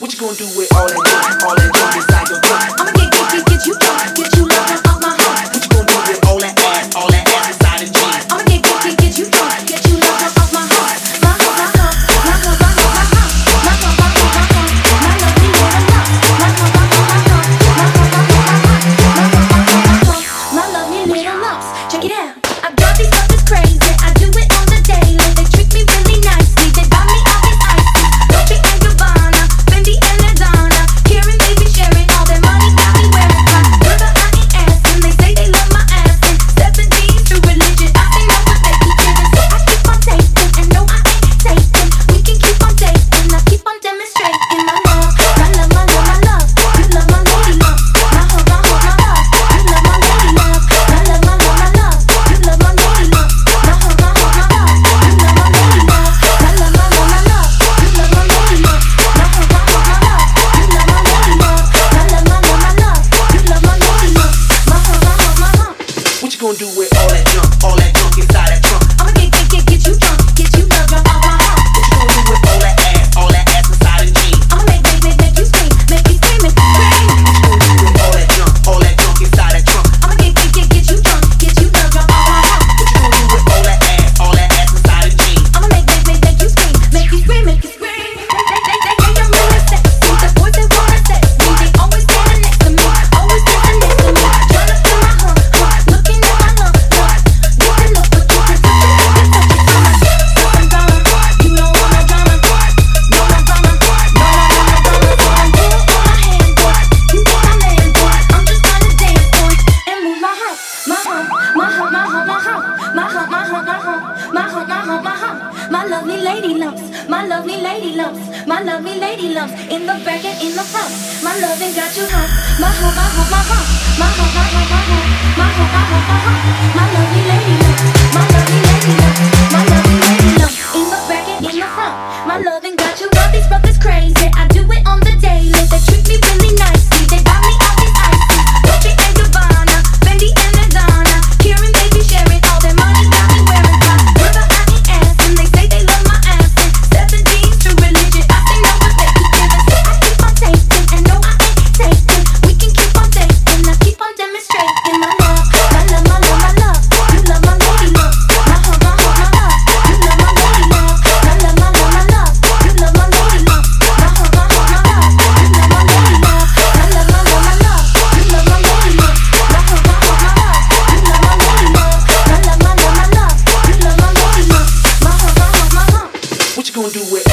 What you gonna do with all that dirt? All that dirt inside your gun. I'ma get, get, get, get you get you love, that's off my heart. What you gonna do with all that ass? All that ass inside your jeans. I'ma get, get, get, get you get you love, that's off my heart. My heart, my heart, my heart, my heart, my heart, my heart, my heart, my heart, my love, me more than love. My heart, my heart, my heart, my heart, my heart, my heart, my heart, my heart, my love, me little lumps. Check it out, I got these. gonna do with all that junk, all that my lovely lady lumps, my lovely lady lumps, my lovely lady lumps in the back and in the front. My loving got you hot, my hump, my hump, my hump, my hump, my hump, my hump, my hump, my hump, my hump, my lovely lady lumps, my lovely. gonna do it.